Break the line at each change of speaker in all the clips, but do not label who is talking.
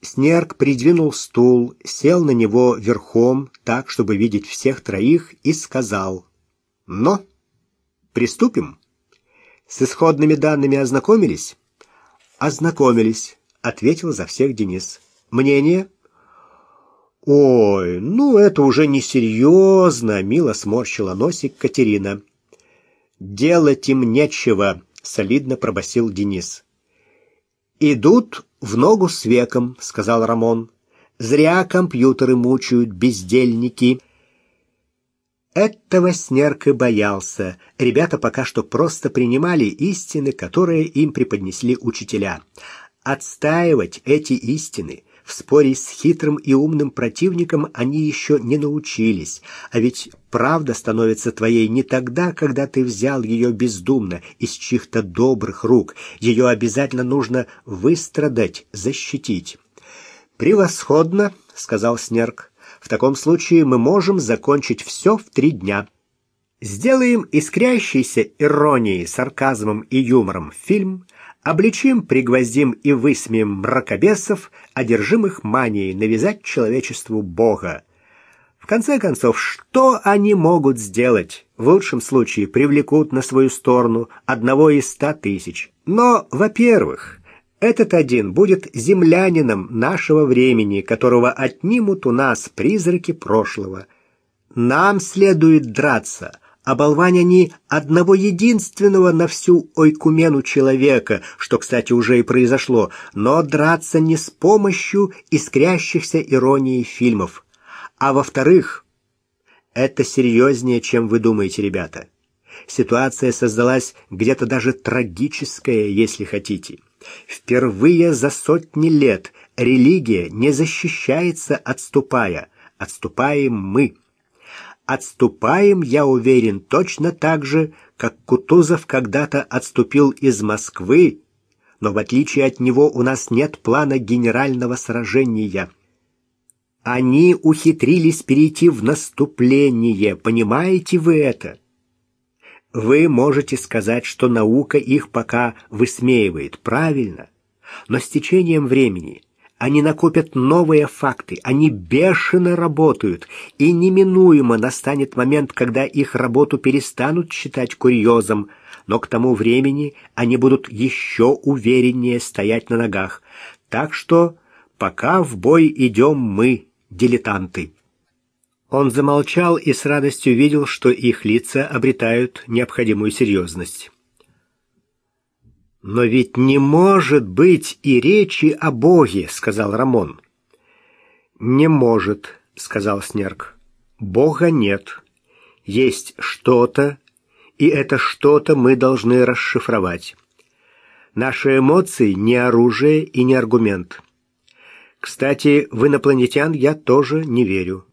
Снерк придвинул стул, сел на него верхом, так, чтобы видеть всех троих, и сказал «Но, приступим». С исходными данными ознакомились? Ознакомились, ответил за всех Денис. Мнение? Ой, ну это уже несерьезно, мило сморщила носик Катерина. Делать им нечего, солидно пробасил Денис. Идут в ногу с веком, сказал Рамон. Зря компьютеры мучают бездельники. Этого Снерк и боялся. Ребята пока что просто принимали истины, которые им преподнесли учителя. Отстаивать эти истины в споре с хитрым и умным противником они еще не научились. А ведь правда становится твоей не тогда, когда ты взял ее бездумно, из чьих-то добрых рук. Ее обязательно нужно выстрадать, защитить. «Превосходно», — сказал Снерк. «В таком случае мы можем закончить все в три дня». Сделаем искрящийся иронией, сарказмом и юмором фильм — обличим, пригвоздим и высмеем мракобесов, одержимых манией навязать человечеству Бога. В конце концов, что они могут сделать? В лучшем случае привлекут на свою сторону одного из ста тысяч. Но, во-первых, этот один будет землянином нашего времени, которого отнимут у нас призраки прошлого. Нам следует драться — оболвань они одного единственного на всю ойкумену человека, что, кстати, уже и произошло, но драться не с помощью искрящихся иронией фильмов. А во-вторых, это серьезнее, чем вы думаете, ребята. Ситуация создалась где-то даже трагическая, если хотите. Впервые за сотни лет религия не защищается, отступая. Отступаем мы отступаем, я уверен, точно так же, как Кутузов когда-то отступил из Москвы, но в отличие от него у нас нет плана генерального сражения. Они ухитрились перейти в наступление, понимаете вы это? Вы можете сказать, что наука их пока высмеивает, правильно, но с течением времени – они накопят новые факты, они бешено работают, и неминуемо настанет момент, когда их работу перестанут считать курьезом, но к тому времени они будут еще увереннее стоять на ногах. Так что пока в бой идем мы, дилетанты. Он замолчал и с радостью видел, что их лица обретают необходимую серьезность. «Но ведь не может быть и речи о Боге», — сказал Рамон. «Не может», — сказал Снерк. «Бога нет. Есть что-то, и это что-то мы должны расшифровать. Наши эмоции — не оружие и не аргумент. Кстати, в инопланетян я тоже не верю.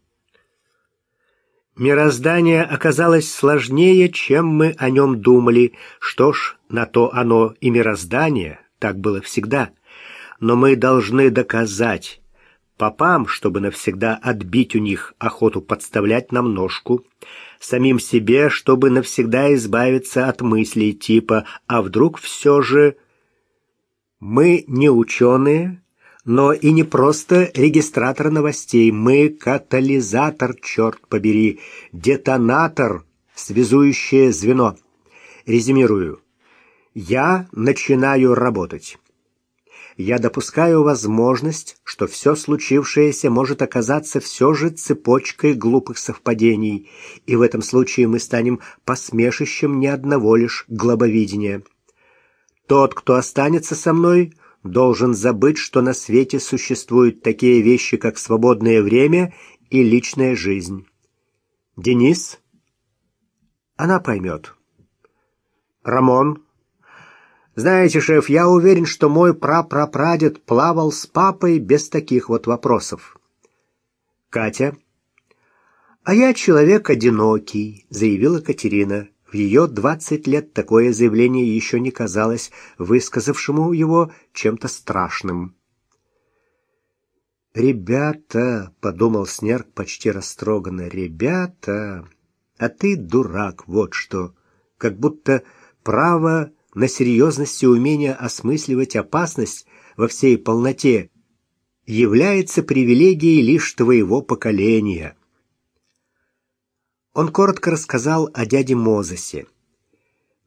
Мироздание оказалось сложнее, чем мы о нем думали. Что ж, на то оно и мироздание, так было всегда. Но мы должны доказать попам, чтобы навсегда отбить у них охоту подставлять нам ножку, самим себе, чтобы навсегда избавиться от мыслей типа «а вдруг все же...» Мы не ученые, но и не просто регистратор новостей. Мы катализатор, черт побери, детонатор, связующее звено. Резюмирую. Я начинаю работать. Я допускаю возможность, что все случившееся может оказаться все же цепочкой глупых совпадений, и в этом случае мы станем посмешищем ни одного лишь глобовидения. Тот, кто останется со мной — должен забыть, что на свете существуют такие вещи, как свободное время и личная жизнь. Денис? Она поймет. Рамон? Знаете, шеф, я уверен, что мой прапрапрадед плавал с папой без таких вот вопросов. Катя? А я человек одинокий, заявила Катерина. Ее двадцать лет такое заявление еще не казалось высказавшему его чем-то страшным. «Ребята», — подумал Снерк почти растроганно, — «ребята, а ты дурак, вот что, как будто право на серьезность и умение осмысливать опасность во всей полноте является привилегией лишь твоего поколения. Он коротко рассказал о дяде Мозесе.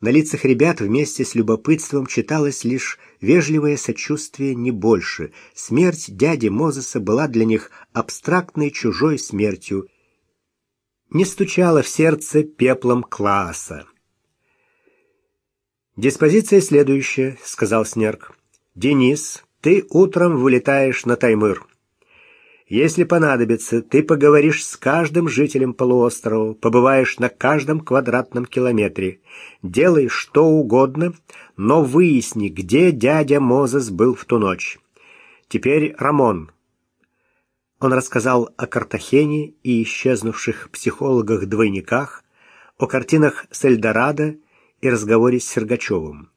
На лицах ребят вместе с любопытством читалось лишь вежливое сочувствие, не больше. Смерть дяди Мозеса была для них абстрактной чужой смертью. Не стучала в сердце пеплом класса. «Диспозиция следующая», — сказал Снерк. «Денис, ты утром вылетаешь на Таймыр. Если понадобится, ты поговоришь с каждым жителем полуострова, побываешь на каждом квадратном километре. Делай что угодно, но выясни, где дядя Мозес был в ту ночь. Теперь Рамон». Он рассказал о Картахене и исчезнувших психологах-двойниках, о картинах с Эльдорадо и разговоре с Сергачевым.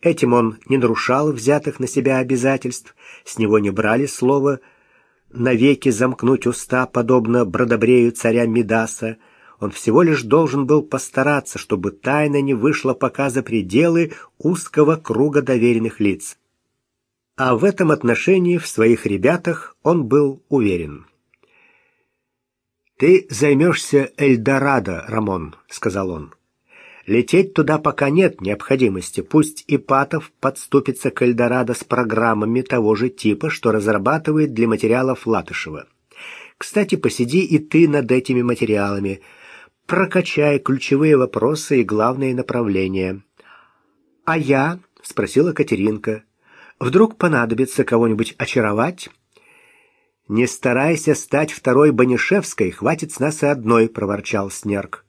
Этим он не нарушал взятых на себя обязательств, с него не брали слово навеки замкнуть уста, подобно бродобрею царя Мидаса. Он всего лишь должен был постараться, чтобы тайна не вышла пока за пределы узкого круга доверенных лиц. А в этом отношении в своих ребятах он был уверен. «Ты займешься Эльдорадо, Рамон», — сказал он. Лететь туда пока нет необходимости. Пусть Ипатов подступится к Эльдорадо с программами того же типа, что разрабатывает для материалов Латышева. Кстати, посиди и ты над этими материалами. Прокачай ключевые вопросы и главные направления. «А я?» — спросила Катеринка. «Вдруг понадобится кого-нибудь очаровать?» «Не старайся стать второй Банишевской, хватит с нас и одной», — проворчал Снерк.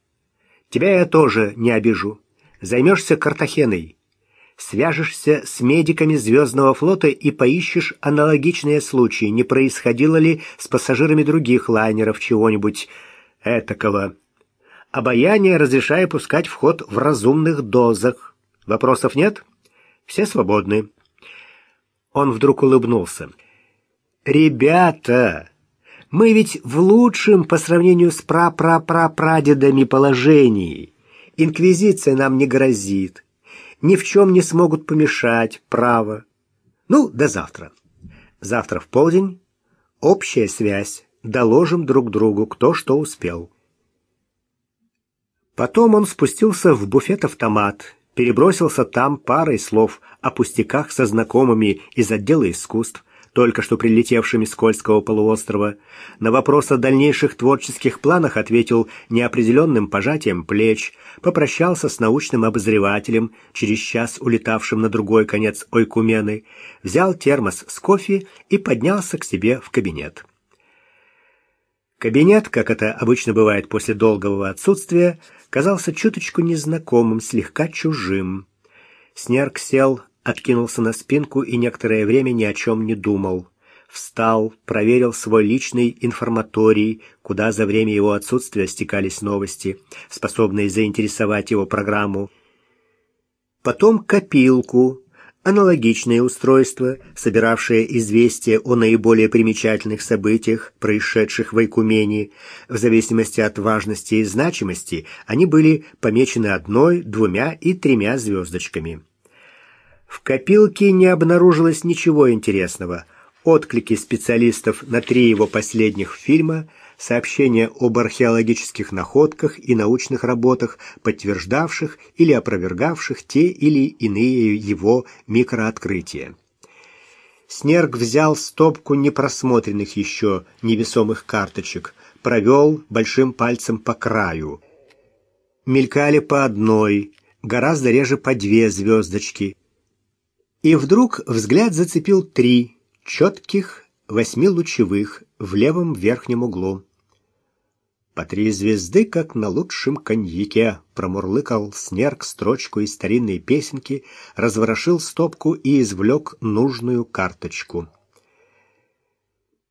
Тебя я тоже не обижу. Займешься Картахеной. Свяжешься с медиками Звездного флота и поищешь аналогичные случаи, не происходило ли с пассажирами других лайнеров чего-нибудь этакого. Обаяние разрешаю пускать в ход в разумных дозах. Вопросов нет? Все свободны. Он вдруг улыбнулся. «Ребята, мы ведь в лучшем по сравнению с пра-пра-пра-прадедами положении. Инквизиция нам не грозит. Ни в чем не смогут помешать, право. Ну, до завтра. Завтра в полдень. Общая связь. Доложим друг другу, кто что успел. Потом он спустился в буфет-автомат, перебросился там парой слов о пустяках со знакомыми из отдела искусств, только что прилетевшими с Кольского полуострова. На вопрос о дальнейших творческих планах ответил неопределенным пожатием плеч, попрощался с научным обозревателем, через час улетавшим на другой конец Ойкумены, взял термос с кофе и поднялся к себе в кабинет. Кабинет, как это обычно бывает после долгого отсутствия, казался чуточку незнакомым, слегка чужим. Снерк сел, откинулся на спинку и некоторое время ни о чем не думал. Встал, проверил свой личный информаторий, куда за время его отсутствия стекались новости, способные заинтересовать его программу. Потом копилку, аналогичное устройство, собиравшее известия о наиболее примечательных событиях, происшедших в Айкумене. В зависимости от важности и значимости они были помечены одной, двумя и тремя звездочками. В копилке не обнаружилось ничего интересного. Отклики специалистов на три его последних фильма, сообщения об археологических находках и научных работах, подтверждавших или опровергавших те или иные его микрооткрытия. Снерк взял стопку непросмотренных еще невесомых карточек, провел большим пальцем по краю. Мелькали по одной, гораздо реже по две звездочки, и вдруг взгляд зацепил три четких восьмилучевых в левом верхнем углу. По три звезды, как на лучшем коньяке, промурлыкал Снерк строчку из старинной песенки, разворошил стопку и извлек нужную карточку.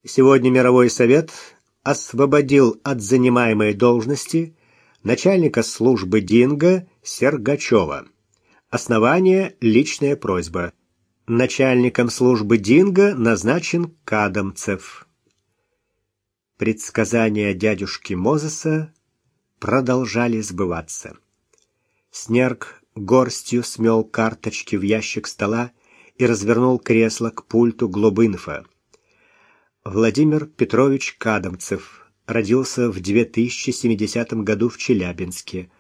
Сегодня мировой совет освободил от занимаемой должности начальника службы Динго Сергачева. Основание личная просьба. Начальником службы Динго назначен Кадамцев. Предсказания дядюшки Мозеса продолжали сбываться. Снерк горстью смел карточки в ящик стола и развернул кресло к пульту Глобинфа. Владимир Петрович Кадамцев родился в 2070 году в Челябинске.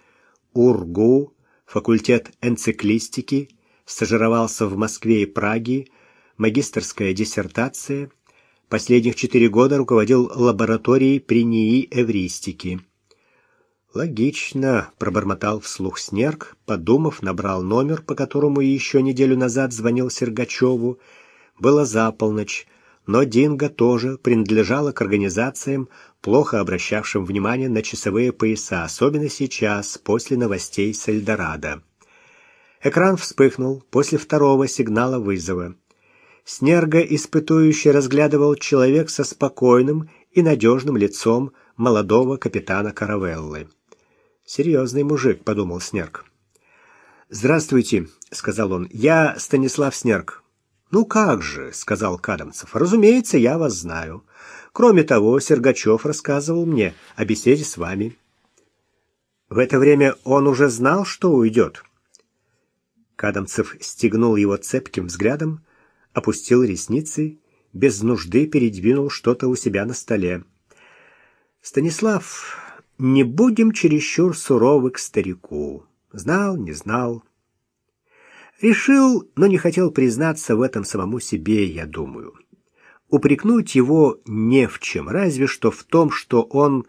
УРГУ, факультет энциклистики, стажировался в Москве и Праге, магистерская диссертация, последних четыре года руководил лабораторией при НИИ эвристики. «Логично», — пробормотал вслух Снерк, подумав, набрал номер, по которому еще неделю назад звонил Сергачеву. Было за полночь, но Динго тоже принадлежала к организациям, плохо обращавшим внимание на часовые пояса, особенно сейчас, после новостей с Эльдорадо. Экран вспыхнул после второго сигнала вызова. Снерга испытующе разглядывал человек со спокойным и надежным лицом молодого капитана Каравеллы. «Серьезный мужик», — подумал Снерк. «Здравствуйте», — сказал он. «Я Станислав Снерк. «Ну как же», — сказал Кадамцев, — «разумеется, я вас знаю. Кроме того, Сергачев рассказывал мне о беседе с вами». В это время он уже знал, что уйдет. Кадамцев стегнул его цепким взглядом, опустил ресницы, без нужды передвинул что-то у себя на столе. «Станислав, не будем чересчур суровы к старику. Знал, не знал, Решил, но не хотел признаться в этом самому себе, я думаю. Упрекнуть его не в чем, разве что в том, что он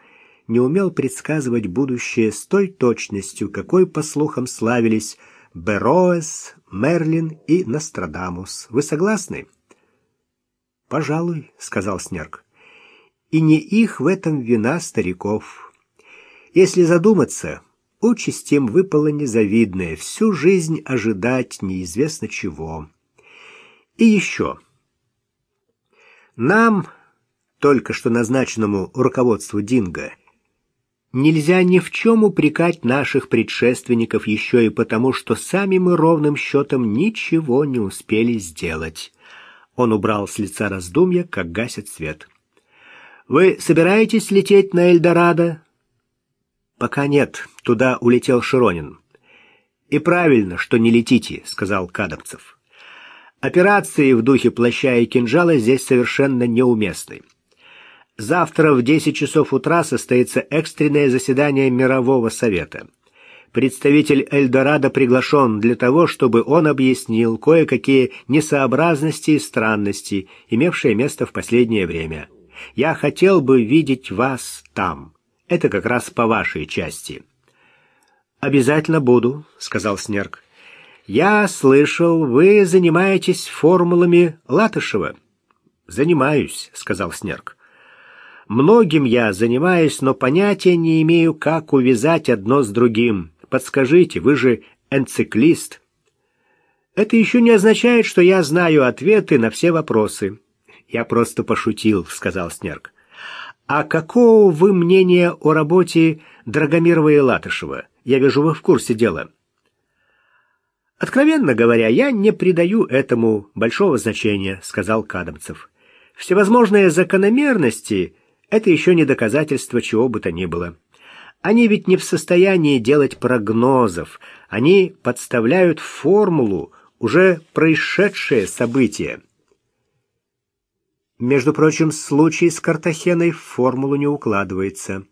не умел предсказывать будущее с той точностью, какой, по слухам, славились Бероэс, Мерлин и Нострадамус. Вы согласны? «Пожалуй», — сказал Снерк. «И не их в этом вина стариков. Если задуматься, Участь им выпала незавидная, всю жизнь ожидать неизвестно чего. И еще. Нам, только что назначенному руководству Динго, нельзя ни в чем упрекать наших предшественников еще и потому, что сами мы ровным счетом ничего не успели сделать. Он убрал с лица раздумья, как гасит свет. «Вы собираетесь лететь на Эльдорадо?» «Пока нет. Туда улетел Широнин». «И правильно, что не летите», — сказал Кадовцев. «Операции в духе плаща и кинжала здесь совершенно неуместны. Завтра в 10 часов утра состоится экстренное заседание Мирового Совета. Представитель Эльдорадо приглашен для того, чтобы он объяснил кое-какие несообразности и странности, имевшие место в последнее время. Я хотел бы видеть вас там». Это как раз по вашей части. Обязательно буду, сказал Снерк. Я слышал, вы занимаетесь формулами Латышева. Занимаюсь, сказал Снерк. Многим я занимаюсь, но понятия не имею, как увязать одно с другим. Подскажите, вы же энциклист. Это еще не означает, что я знаю ответы на все вопросы. Я просто пошутил, сказал Снерк. «А какого вы мнения о работе Драгомирова и Латышева? Я вижу, вы в курсе дела». «Откровенно говоря, я не придаю этому большого значения», — сказал Кадамцев. «Всевозможные закономерности — это еще не доказательство чего бы то ни было. Они ведь не в состоянии делать прогнозов, они подставляют формулу уже происшедшее событие. Между прочим, случай с Картахеной в формулу не укладывается.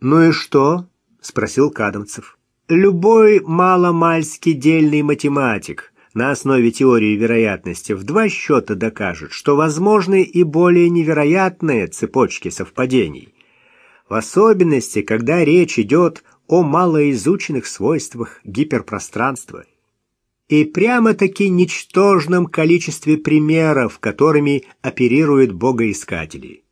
«Ну и что?» — спросил Кадамцев. «Любой маломальский дельный математик на основе теории вероятности в два счета докажет, что возможны и более невероятные цепочки совпадений. В особенности, когда речь идет о малоизученных свойствах гиперпространства и прямо-таки ничтожном количестве примеров, которыми оперируют богоискатели.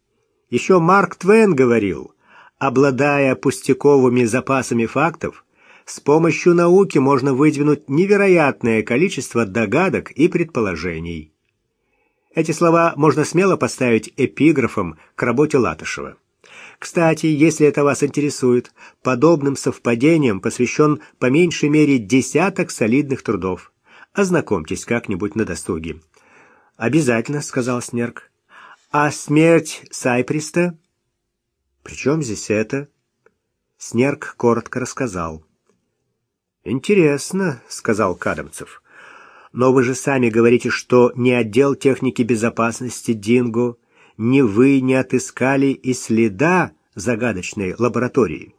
Еще Марк Твен говорил, обладая пустяковыми запасами фактов, с помощью науки можно выдвинуть невероятное количество догадок и предположений. Эти слова можно смело поставить эпиграфом к работе Латышева. Кстати, если это вас интересует, подобным совпадениям посвящен по меньшей мере десяток солидных трудов. Ознакомьтесь как-нибудь на досуге. Обязательно, сказал Снерк. А смерть Сайприста? При чем здесь это? Снерк коротко рассказал. Интересно, сказал Кадамцев. Но вы же сами говорите, что ни отдел техники безопасности Динго, ни вы не отыскали и следа загадочной лаборатории.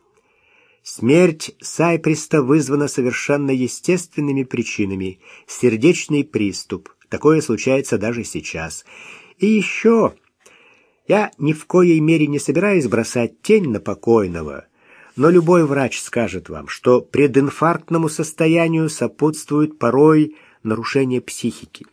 Смерть Сайприста вызвана совершенно естественными причинами. Сердечный приступ. Такое случается даже сейчас. И еще... Я ни в коей мере не собираюсь бросать тень на покойного, но любой врач скажет вам, что прединфарктному состоянию сопутствует порой нарушение психики.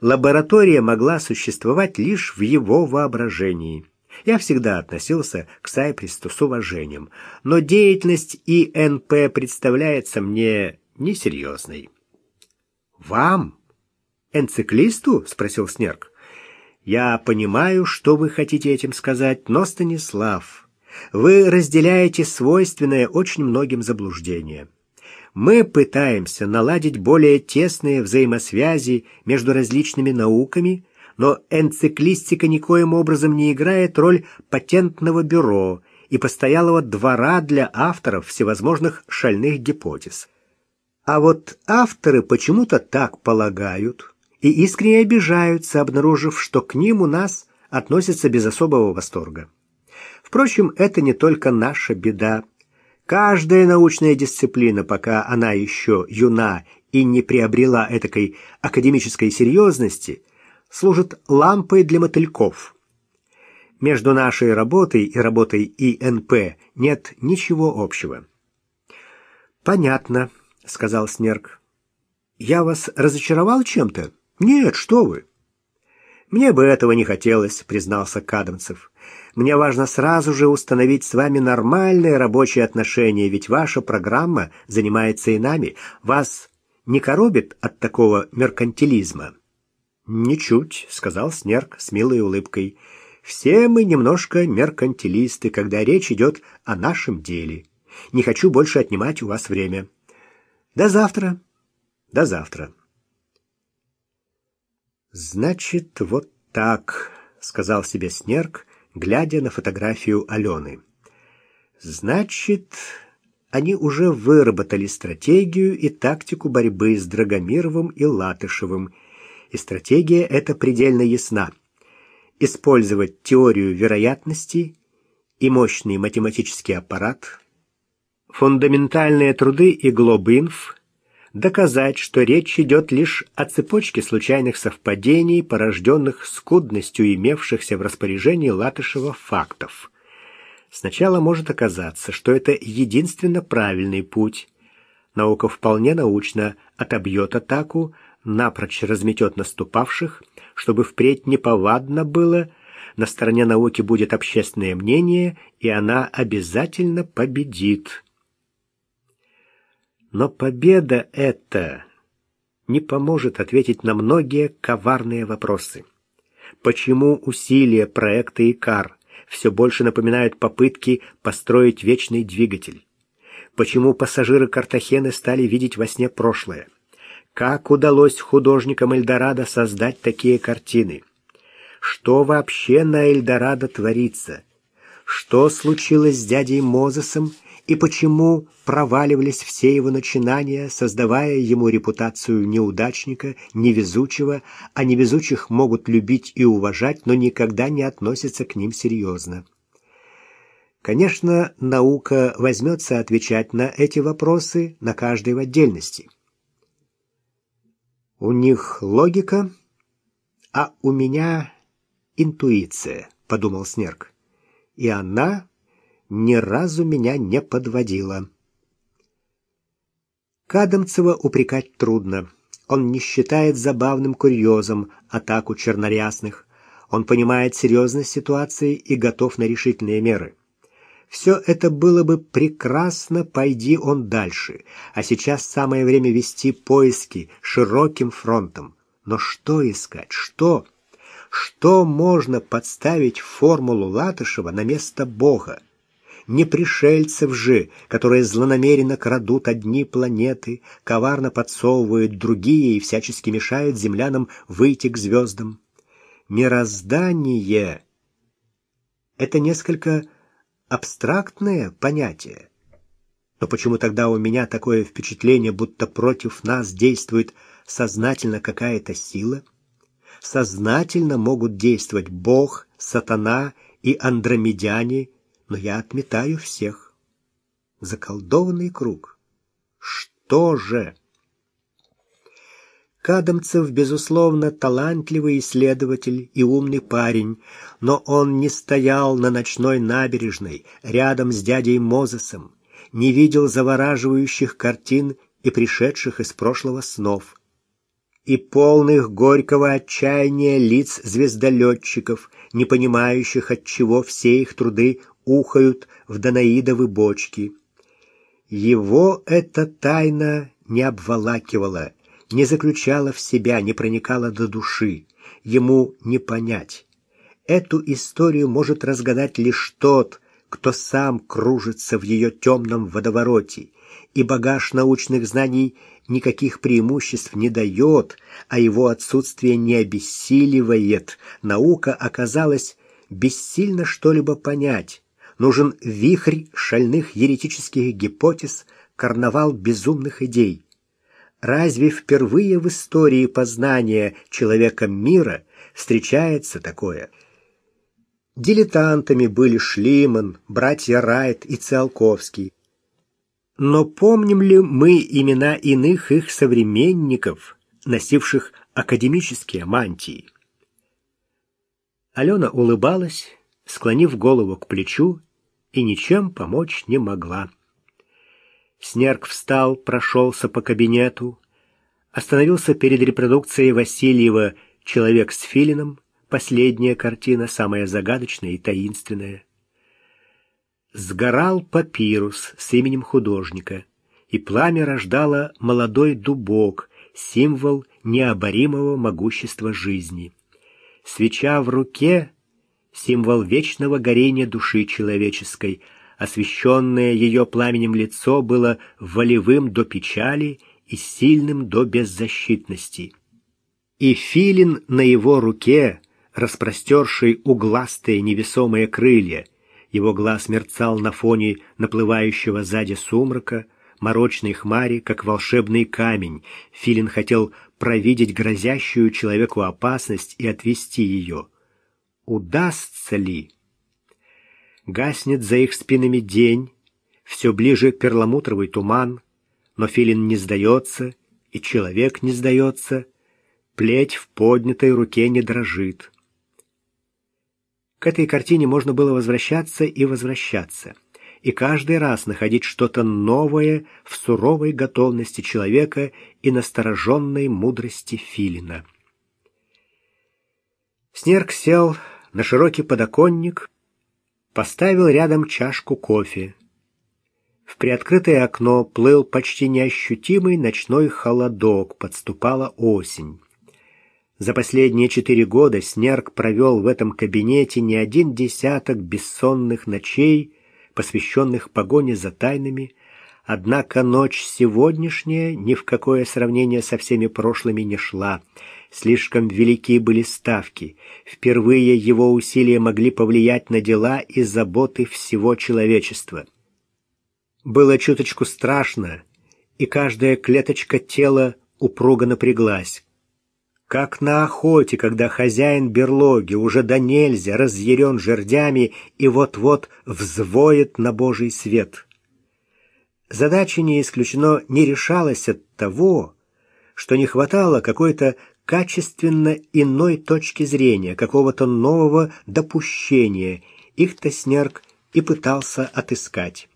Лаборатория могла существовать лишь в его воображении. Я всегда относился к Сайпристу с уважением, но деятельность ИНП представляется мне несерьезной. «Вам? Энциклисту?» — спросил Снерк. «Я понимаю, что вы хотите этим сказать, но, Станислав, вы разделяете свойственное очень многим заблуждение. Мы пытаемся наладить более тесные взаимосвязи между различными науками, но энциклистика никоим образом не играет роль патентного бюро и постоялого двора для авторов всевозможных шальных гипотез. А вот авторы почему-то так полагают и искренне обижаются, обнаружив, что к ним у нас относятся без особого восторга. Впрочем, это не только наша беда. Каждая научная дисциплина, пока она еще юна и не приобрела этакой академической серьезности, служит лампой для мотыльков. Между нашей работой и работой ИНП нет ничего общего. «Понятно», — сказал Снерк. «Я вас разочаровал чем-то?» «Нет, что вы!» «Мне бы этого не хотелось», — признался Кадамцев. «Мне важно сразу же установить с вами нормальные рабочие отношения, ведь ваша программа занимается и нами. Вас не коробит от такого меркантилизма?» «Ничуть», — сказал Снерк с милой улыбкой. «Все мы немножко меркантилисты, когда речь идет о нашем деле. Не хочу больше отнимать у вас время. До завтра. До завтра». «Значит, вот так», — сказал себе Снерк, глядя на фотографию Алены. «Значит, они уже выработали стратегию и тактику борьбы с Драгомировым и Латышевым, и стратегия эта предельно ясна. Использовать теорию вероятности и мощный математический аппарат, фундаментальные труды и Глобинф, доказать, что речь идет лишь о цепочке случайных совпадений, порожденных скудностью имевшихся в распоряжении Латышева фактов. Сначала может оказаться, что это единственно правильный путь. Наука вполне научно отобьет атаку, напрочь разметет наступавших, чтобы впредь неповадно было, на стороне науки будет общественное мнение, и она обязательно победит. Но победа эта не поможет ответить на многие коварные вопросы. Почему усилия проекта ИКАР все больше напоминают попытки построить вечный двигатель? Почему пассажиры Картахены стали видеть во сне прошлое? Как удалось художникам Эльдорадо создать такие картины? Что вообще на Эльдорадо творится? Что случилось с дядей Мозесом и почему проваливались все его начинания, создавая ему репутацию неудачника, невезучего, а невезучих могут любить и уважать, но никогда не относятся к ним серьезно. Конечно, наука возьмется отвечать на эти вопросы, на каждый в отдельности. У них логика, а у меня интуиция, подумал Снерк. И она ни разу меня не подводила. Кадамцева упрекать трудно. Он не считает забавным курьезом атаку чернорясных. Он понимает серьезность ситуации и готов на решительные меры. Все это было бы прекрасно, пойди он дальше. А сейчас самое время вести поиски широким фронтом. Но что искать? Что? Что можно подставить формулу Латышева на место Бога? Не пришельцев же, которые злонамеренно крадут одни планеты, коварно подсовывают другие и всячески мешают землянам выйти к звездам. Мироздание — это несколько абстрактное понятие. Но почему тогда у меня такое впечатление, будто против нас действует сознательно какая-то сила? Сознательно могут действовать Бог, сатана и андромедяне, но я отметаю всех. Заколдованный круг. Что же? Кадамцев, безусловно, талантливый исследователь и умный парень, но он не стоял на ночной набережной рядом с дядей Мозесом, не видел завораживающих картин и пришедших из прошлого снов и полных горького отчаяния лиц звездолетчиков, не понимающих, от чего все их труды ухают в Данаидовы бочки. Его эта тайна не обволакивала, не заключала в себя, не проникала до души. Ему не понять. Эту историю может разгадать лишь тот, кто сам кружится в ее темном водовороте, и багаж научных знаний никаких преимуществ не дает, а его отсутствие не обессиливает. Наука оказалась бессильно что-либо понять. Нужен вихрь шальных еретических гипотез, карнавал безумных идей. Разве впервые в истории познания человека мира встречается такое? Дилетантами были Шлиман, братья Райт и Циолковский. Но помним ли мы имена иных их современников, носивших академические мантии? Алена улыбалась, склонив голову к плечу, и ничем помочь не могла. Снерк встал, прошелся по кабинету, остановился перед репродукцией Васильева «Человек с филином», последняя картина, самая загадочная и таинственная. Сгорал папирус с именем художника, и пламя рождало молодой дубок, символ необоримого могущества жизни. Свеча в руке — символ вечного горения души человеческой — освещенное ее пламенем лицо было волевым до печали и сильным до беззащитности. И филин на его руке, распростерший угластые невесомые крылья, его глаз мерцал на фоне наплывающего сзади сумрака, морочной хмари, как волшебный камень. Филин хотел провидеть грозящую человеку опасность и отвести ее. Удастся ли? Гаснет за их спинами день, все ближе перламутровый туман, но филин не сдается, и человек не сдается, плеть в поднятой руке не дрожит. К этой картине можно было возвращаться и возвращаться, и каждый раз находить что-то новое в суровой готовности человека и настороженной мудрости филина. Снерк сел на широкий подоконник поставил рядом чашку кофе. В приоткрытое окно плыл почти неощутимый ночной холодок, подступала осень. За последние четыре года Снерк провел в этом кабинете не один десяток бессонных ночей, посвященных погоне за тайнами, однако ночь сегодняшняя ни в какое сравнение со всеми прошлыми не шла — Слишком велики были ставки. Впервые его усилия могли повлиять на дела и заботы всего человечества. Было чуточку страшно, и каждая клеточка тела упруго напряглась. Как на охоте, когда хозяин берлоги уже до нельзя разъярен жердями и вот-вот взвоет на божий свет. Задача не исключено не решалась от того, что не хватало какой-то качественно иной точки зрения, какого-то нового допущения, их Тоснерк и пытался отыскать.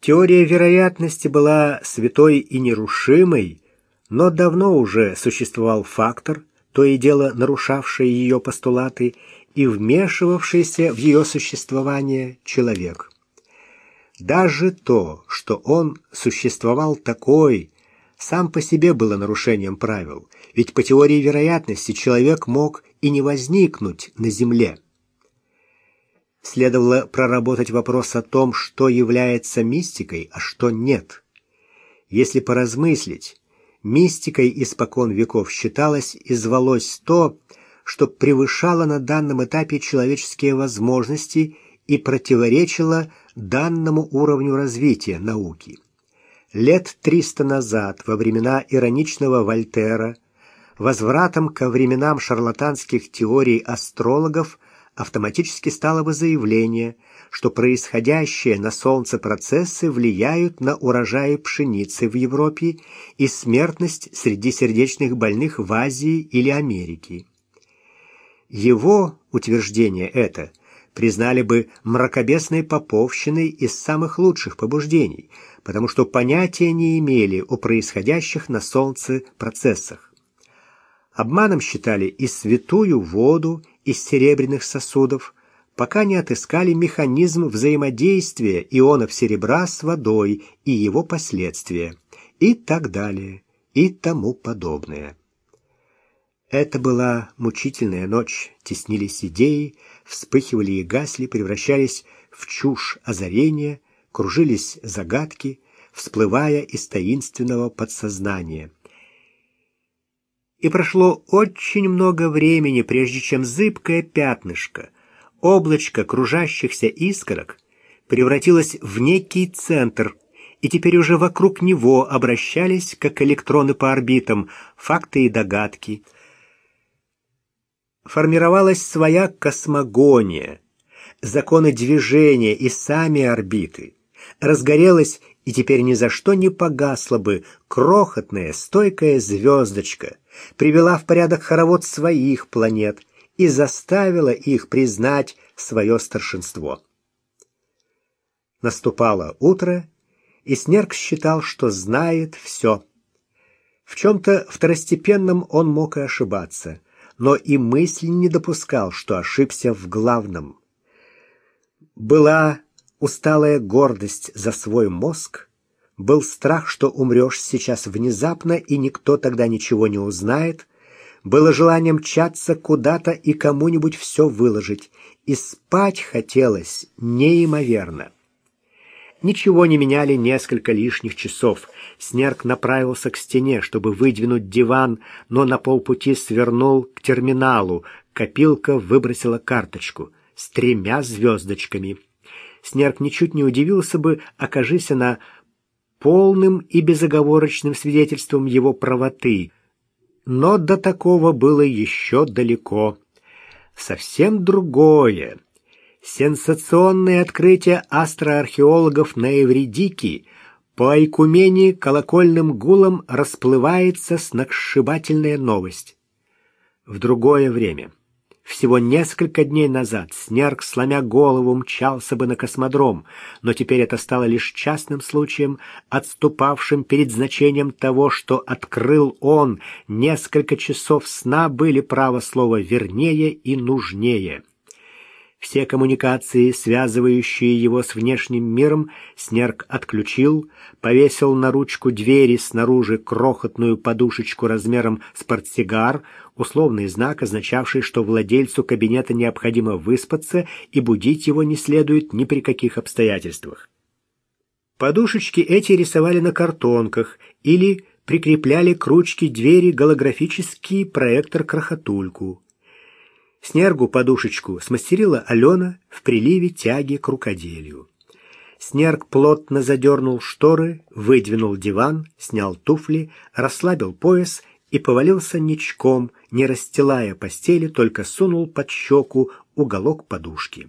Теория вероятности была святой и нерушимой, но давно уже существовал фактор, то и дело нарушавший ее постулаты и вмешивавшийся в ее существование человек. Даже то, что он существовал такой, сам по себе было нарушением правил, ведь по теории вероятности человек мог и не возникнуть на Земле. Следовало проработать вопрос о том, что является мистикой, а что нет. Если поразмыслить, мистикой испокон веков считалось и звалось то, что превышало на данном этапе человеческие возможности и противоречило данному уровню развития науки. Лет триста назад, во времена ироничного Вольтера, возвратом ко временам шарлатанских теорий астрологов автоматически стало бы заявление, что происходящие на Солнце процессы влияют на урожаи пшеницы в Европе и смертность среди сердечных больных в Азии или Америке. Его утверждение это признали бы мракобесной поповщиной из самых лучших побуждений, потому что понятия не имели о происходящих на Солнце процессах. Обманом считали и святую воду из серебряных сосудов, пока не отыскали механизм взаимодействия ионов серебра с водой и его последствия, и так далее, и тому подобное. Это была мучительная ночь, теснились идеи, вспыхивали и гасли, превращались в чушь озарения, кружились загадки, всплывая из таинственного подсознания — и прошло очень много времени, прежде чем зыбкое пятнышко, облачко кружащихся искорок, превратилось в некий центр, и теперь уже вокруг него обращались, как электроны по орбитам, факты и догадки. Формировалась своя космогония, законы движения и сами орбиты. Разгорелась и теперь ни за что не погасла бы крохотная стойкая звездочка, привела в порядок хоровод своих планет и заставила их признать свое старшинство. Наступало утро, и Снерк считал, что знает все. В чем-то второстепенном он мог и ошибаться, но и мысль не допускал, что ошибся в главном. Была усталая гордость за свой мозг, был страх, что умрешь сейчас внезапно, и никто тогда ничего не узнает. Было желание мчаться куда-то и кому-нибудь все выложить. И спать хотелось неимоверно. Ничего не меняли несколько лишних часов. Снерк направился к стене, чтобы выдвинуть диван, но на полпути свернул к терминалу. Копилка выбросила карточку с тремя звездочками. Снерк ничуть не удивился бы, окажись она полным и безоговорочным свидетельством его правоты. Но до такого было еще далеко. Совсем другое. Сенсационное открытие астроархеологов на Эвридике по Айкумене колокольным гулом расплывается сногсшибательная новость. В другое время. Всего несколько дней назад Снерк, сломя голову, мчался бы на космодром, но теперь это стало лишь частным случаем, отступавшим перед значением того, что открыл он. Несколько часов сна были, право слова, вернее и нужнее. Все коммуникации, связывающие его с внешним миром, Снерк отключил, повесил на ручку двери снаружи крохотную подушечку размером с портсигар, условный знак, означавший, что владельцу кабинета необходимо выспаться и будить его не следует ни при каких обстоятельствах. Подушечки эти рисовали на картонках или прикрепляли к ручке двери голографический проектор-крохотульку. Снергу подушечку смастерила Алена в приливе тяги к рукоделию. Снерг плотно задернул шторы, выдвинул диван, снял туфли, расслабил пояс и повалился ничком, не расстилая постели, только сунул под щеку уголок подушки.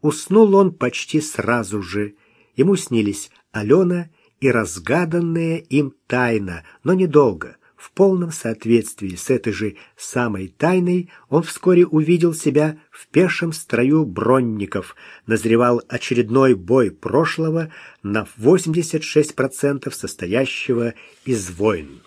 Уснул он почти сразу же. Ему снились Алена и разгаданная им тайна, но недолго — в полном соответствии с этой же самой тайной он вскоре увидел себя в пешем строю бронников. Назревал очередной бой прошлого на 86% состоящего из войн.